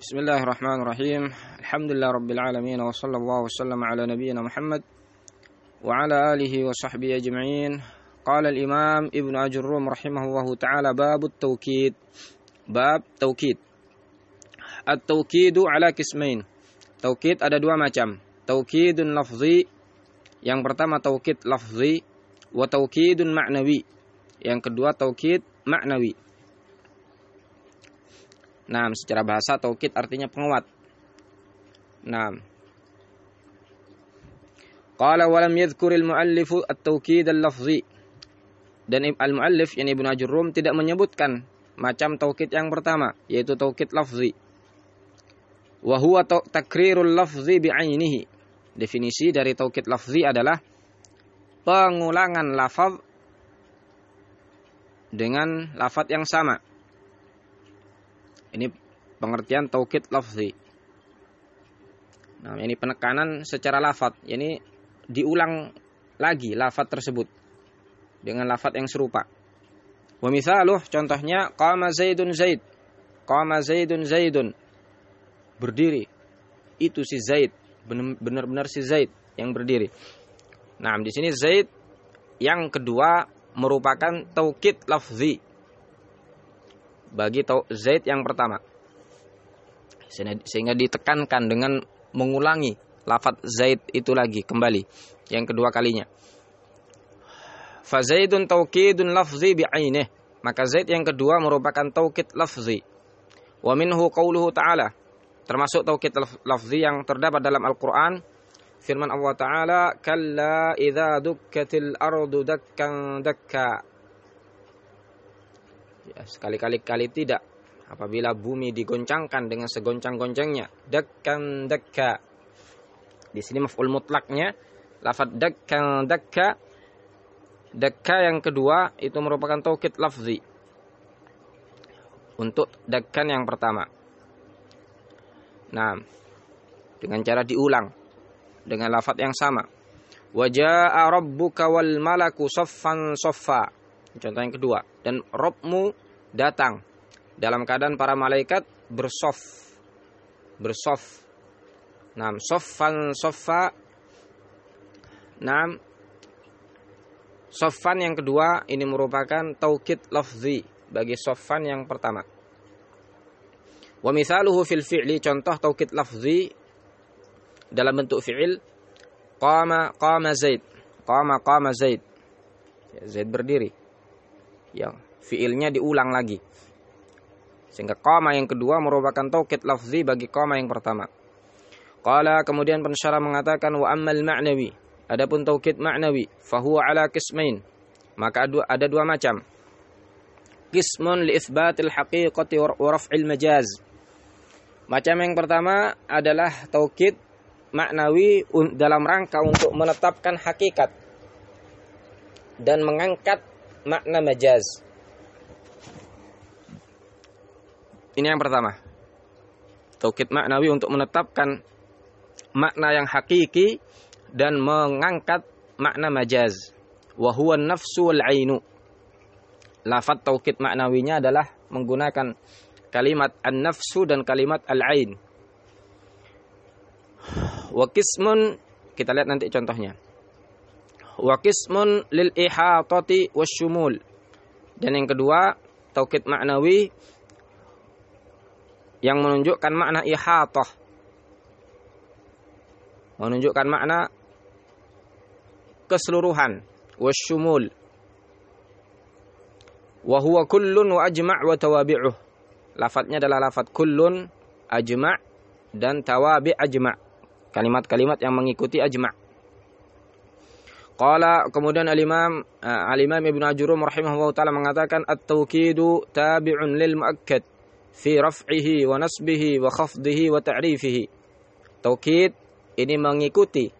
بسم الله الرحمن الرحيم الحمد لله رب العالمين وصلى الله وسلم على نبينا محمد وعلى آله وصحبه أجمعين قال الإمام ابن أجروم رحمه الله تعالى باب التوكيد باب توكيد التوكيد على قسمين توكيد ada dua macam. Taukidun lafzi yang pertama lafzi wa taukidun ma'nawi. Yang kedua taukid ma'nawi. Nah, secara bahasa taukid artinya penguat. Nah. Qala wa lam yadhkuril muallifu at-taukid al-lafzi. Dan al-muallif yani Ibnu Ajurrum tidak menyebutkan macam taukid yang pertama yaitu taukid lafzi. Wa huwa takrirul lafzi bi'ainihi. Definisi dari taukid lafzi adalah pengulangan lafaz dengan lafaz yang sama. Ini pengertian taukid lafzi. Nah, ini penekanan secara lafat. Ini diulang lagi lafat tersebut dengan lafat yang serupa. Wa mithaluh contohnya qama Zaidun Zaid. Qama Zaidun Zaidun. Berdiri. Itu si Zaid, benar-benar si Zaid yang berdiri. Nah, di sini Zaid yang kedua merupakan taukid lafzi bagi Zaid yang pertama. Sehingga ditekankan dengan mengulangi lafat Zaid itu lagi kembali yang kedua kalinya. Fazaidun taukidun lafzi bi'ainih. Maka Zaid yang kedua merupakan taukid lafzi. Wa minhu qawluhu ta'ala. Termasuk taukid lafzi yang terdapat dalam Al-Quran. Firman Allah Ta'ala. Kalla idha dukkatil ardu dakkan dakka. Ya, sekali-kali kali tidak. Apabila bumi digoncangkan dengan segoncang-goncangnya dakkan dakka. Di sini maf'ul mutlaknya lafaz dakkan dakka. Dakka yang kedua itu merupakan taukid lafzi. Untuk dakkan yang pertama. Nah dengan cara diulang. Dengan lafaz yang sama. Wajaa rabbuka wal malaku saffan saffa contoh yang kedua. Dan Robmu datang. Dalam keadaan para malaikat bersof. Bersof. Nam soffan soffa. Nam. Soffan yang kedua ini merupakan taukid lafzi bagi soffan yang pertama. Wa misaluhu fil fi'li contoh taukid lafzi dalam bentuk fi'il. Qama qama zaid. Qama qama zaid. Zaid berdiri yang fiilnya diulang lagi. Sehingga koma yang kedua merupakan taukid lafzi bagi koma yang pertama. Qala kemudian pensyarah mengatakan wa ammal ma'nawi. Adapun taukid ma'nawi fahuwa ala qismain. Maka ada dua macam. Qismun li itsbatil haqiqati wa raf'il majaz. Macam yang pertama adalah taukid maknawi dalam rangka untuk menetapkan hakikat dan mengangkat makna majaz. Ini yang pertama. Taukid maknawi untuk menetapkan makna yang hakiki dan mengangkat makna majaz. Wa huwa nafsu wal ainu. Lafat taukid maknawinya adalah menggunakan kalimat an-nafsu dan kalimat al-ain. Wa kismun kita lihat nanti contohnya wa qismun lil ihatati wasyumul. Dan yang kedua, taukid maknawi yang menunjukkan makna ihatah. Menunjukkan makna keseluruhan wasyumul. Wa huwa kullun wa ajma' wa tawabi'uh. Lafadznya adalah lafadz kullun, ajma' dan tawabi' ajma'. Kalimat-kalimat yang mengikuti ajma'. Qala kemudian al-Imam uh, al-Imam Ibnu Ajurum rahimahullah taala mengatakan at-tawkidu tabi'un lil muakkad fi raf'ihi wa nasbihi wa khafdihi wa ta'rifihi. Taukid ini mengikuti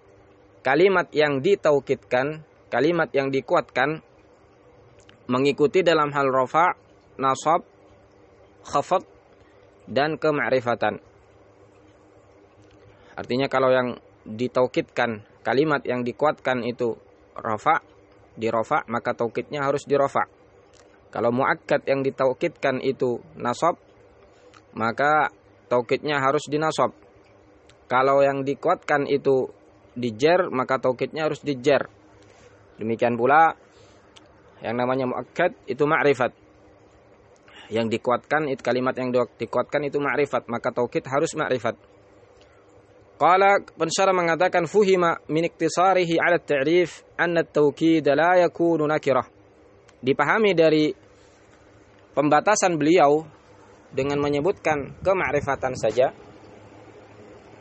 kalimat yang ditaukidkan, kalimat yang dikuatkan mengikuti dalam hal rafa, nasab, khafad dan kema'rifatan. Artinya kalau yang ditaukidkan kalimat yang dikuatkan itu rafa di rafa maka taukidnya harus di rafa. Kalau muakkad yang ditaukidkan itu nasab maka taukidnya harus dinasab. Kalau yang dikuatkan itu dijer, maka taukidnya harus dijer. Demikian pula yang namanya muakkad itu ma'rifat. Yang dikuatkan itu kalimat yang dikuatkan itu ma'rifat, maka taukid harus ma'rifat. Qala pensyarah mengatakan fuhima min iktisarihi 'ala at-ta'rif anna at-tawkid la yakunu nakirah. Dipahami dari pembatasan beliau dengan menyebutkan kemakrifatan saja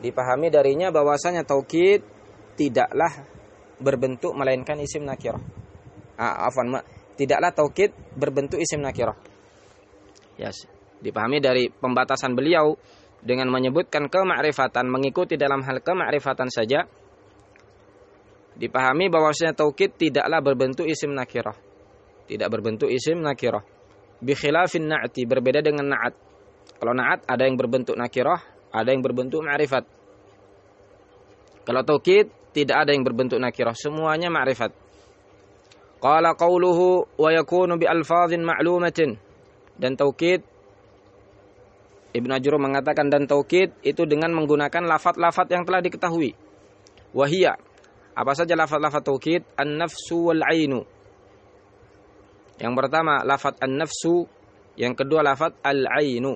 dipahami darinya bahwasanya taukid tidaklah berbentuk melainkan isim nakirah. Ah, afwan, tidaklah taukid berbentuk isim nakirah. Yes. Dipahami dari pembatasan beliau dengan menyebutkan kemakrifatan mengikuti dalam hal kemakrifatan saja dipahami bahwasanya taukid tidaklah berbentuk isim nakirah. Tidak berbentuk isim nakirah. Bi khilafin na'ti berbeda dengan na'at. Kalau na'at ada yang berbentuk nakirah ada yang berbentuk ma'rifat kalau taukid tidak ada yang berbentuk nakirah. Semuanya ma'rifat qala qawluhu wa yakunu bi alfadhin ma'lumatin. Dan taukid Ibnu Ajur mengatakan dan taukid itu dengan menggunakan lafat-lafat yang telah diketahui. Wahia. Apa saja lafat-lafat taukid? An-nafsu wal ainu. Yang pertama lafat an-nafsu, yang kedua lafat al-ainu.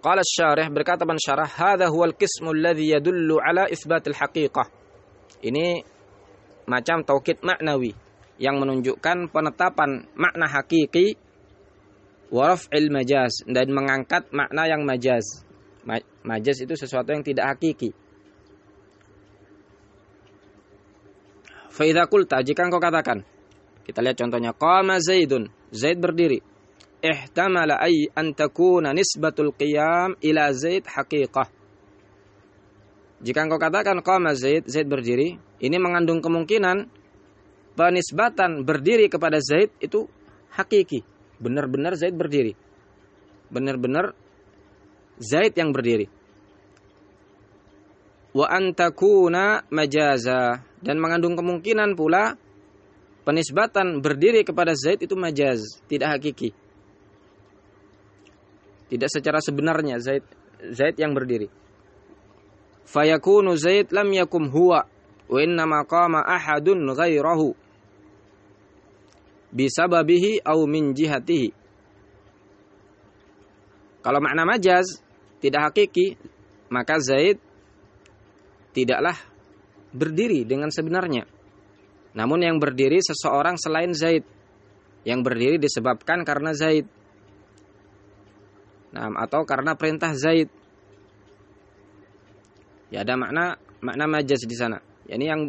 Qala syarih berkata pensyarah, "Hadza huwal qismu alladhi yadullu ala haqiqah." Ini macam taukid maknawi yang menunjukkan penetapan makna hakiki il majaz dan mengangkat makna yang majaz. Majaz itu sesuatu yang tidak hakiki. Faidha kulta, jika engkau katakan, kita lihat contohnya, qama Zaidun, Zaid berdiri. Ihtamala ay an takuna nisbatul qiyam ila Zaid haqiqah. Jika engkau katakan qama Zaid, Zaid berdiri, ini mengandung kemungkinan penisbatan berdiri kepada Zaid itu hakiki benar-benar Zaid berdiri. Benar-benar Zaid yang berdiri. Wa antakuna majaza dan mengandung kemungkinan pula penisbatan berdiri kepada Zaid itu majaz, tidak hakiki. Tidak secara sebenarnya Zaid Zaid yang berdiri. Fayakunu Zaid lam yakum huwa wa innama qama ahadun ghairahu bisababihi au min jihatihi. Kalau makna majaz tidak hakiki, maka Zaid tidaklah berdiri dengan sebenarnya. Namun yang berdiri seseorang selain Zaid. Yang berdiri disebabkan karena Zaid. Nah, atau karena perintah Zaid. Ya ada makna makna majaz di sana. Yani yang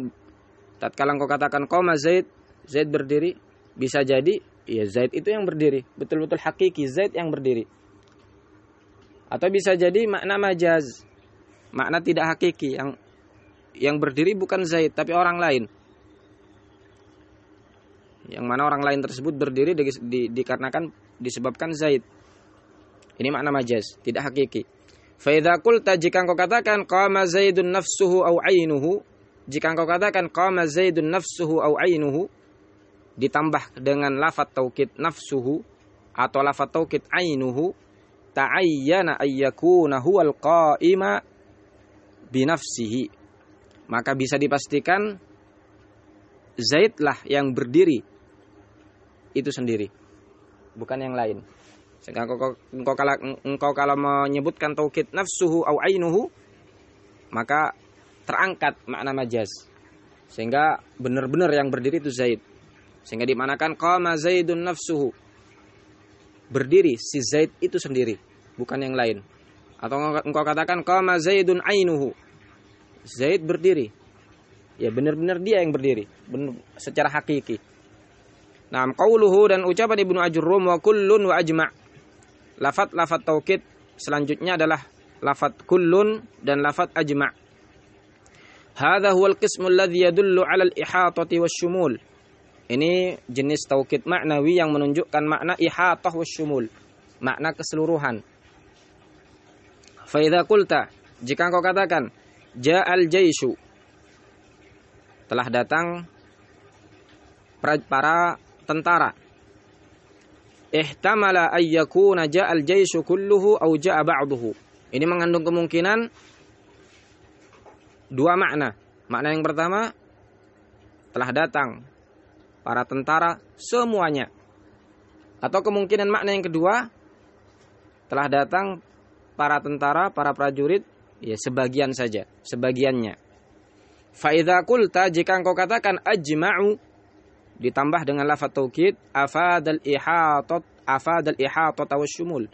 tatkala engkau katakan qoma Zaid, Zaid berdiri, bisa jadi ya Zaid itu yang berdiri, betul-betul hakiki Zaid yang berdiri. Atau bisa jadi makna majaz, makna tidak hakiki yang yang berdiri bukan Zaid tapi orang lain. Yang mana orang lain tersebut berdiri di, di, dikarenakan disebabkan Zaid. Ini makna majaz, tidak hakiki. Faidha qulta jika engkau katakan qama Zaidun nafsuhu au ainuhu, jika engkau katakan qama Zaidun nafsuhu au ainuhu, ditambah dengan lafat taukid nafsuhu atau lafat taukid ainuhu ta'ayyana ayyakuna huwal qa'ima binafsihi maka bisa dipastikan Zaid lah yang berdiri itu sendiri bukan yang lain. Sehingga engkau, engkau, kalau, engkau kalau menyebutkan taukid nafsuhu au ainuhu maka terangkat makna majaz sehingga benar-benar yang berdiri itu Zaid sehingga dimanakan qama Zaidun nafsuhu. Berdiri si Zaid itu sendiri, bukan yang lain. Atau engkau katakan qama Zaidun ainuhu. Zaid berdiri. Ya benar-benar dia yang berdiri, benar, secara hakiki. Nah, qauluhu dan ucapan Ibnu Ajurrum wa kullun wa ajma'. Lafat-lafat taukid selanjutnya adalah lafat kullun dan lafat ajma'. Hadha huwal qismu alladhi yadullu 'ala al-ihatati wasyumul. Ini jenis taukid maknawi yang menunjukkan makna ihatah wasyumul. Makna keseluruhan. Faidha kulta. Jika engkau katakan. Ja'al jaisu. Telah datang para tentara. ihtamala ayyakuna ja'al jaishu kulluhu au ja'a ba'duhu. Ini mengandung kemungkinan dua makna. Makna yang pertama telah datang para tentara semuanya. Atau kemungkinan makna yang kedua telah datang para tentara, para prajurit ya sebagian saja, sebagiannya. Faidha kulta jika engkau katakan ajma'u ditambah dengan lafaz taukid afadal ihatat afadal ihatat syumul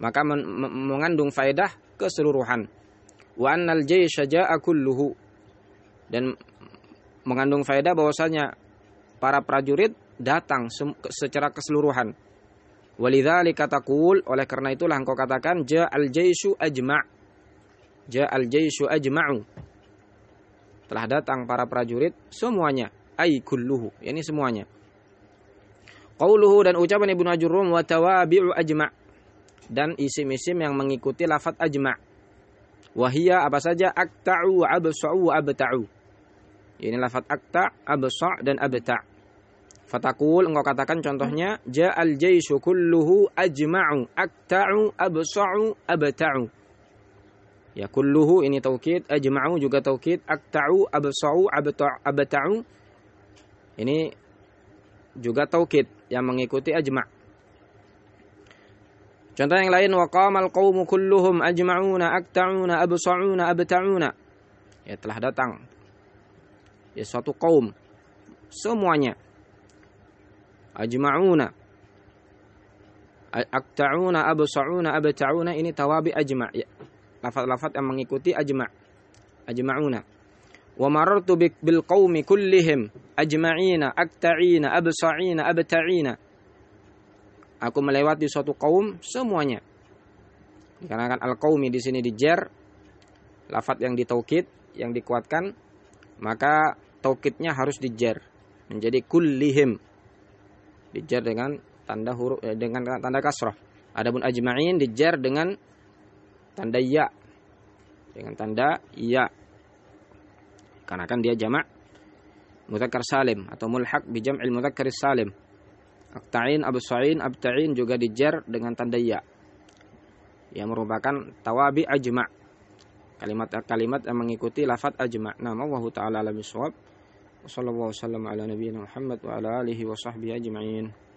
maka mengandung faedah keseluruhan wa annal jaysha ja'a kulluhu dan mengandung faedah bahwasanya para prajurit datang secara keseluruhan. Walidzalika taqul oleh karena itulah engkau katakan ja'al jaisyu ajma' ja'al jaisyu ajma'u. Telah datang para prajurit semuanya. Ay kulluhu ini semuanya. Qauluhu dan ucapan Ibnu Ajurrum wa tawabi'u ajma' dan isim-isim yang mengikuti lafaz ajma' wahia apa saja? Akta'u absa'u abta'u ini lafaz akta absa' dan abta' Fatakul engkau katakan contohnya ja'al jaishu kulluhu ajma'u akta'u absa'u abta'u. Ya kulluhu ini taukid, ajma'u juga taukid, akta'u absa'u abta'u. Ini juga taukid yang mengikuti ajma'. Contoh yang lain waqamal qaumu kulluhum ajma'una akta'una absa'una abta'una. Ya telah datang ya suatu kaum. Semuanya. Ajma'una. Akta'una absa'una abta'una ini tawabi ajma' ya. lafaz-lafaz yang mengikuti ajma' ajma'una. Wa marartu bil qaumi kullihim. Ajma'ina akta'ina absa'ina abta'ina. Aku melewati suatu kaum semuanya. Dikarenakan al qaumi di sini dijer lafaz yang ditaukid yang dikuatkan maka taukidnya harus dijer menjadi kullihim dijar dengan tanda huruf eh, dengan tanda kasrah. Adapun ajma'in dijar dengan tanda ya. Dengan tanda ya. Karena kan dia jamak mudzakkar salim atau mulhaq bi jam'il mudzakkar salim. Akta'in, absa'in, abta'in juga dijar dengan tanda ya. Yang merupakan tawabi ajma' kalimat-kalimat yang mengikuti lafat ajma' nama Allah taala alam wa sallallahu wasallam ala nabiyina Muhammad wa ala alihi wa sahbihi ajma'in.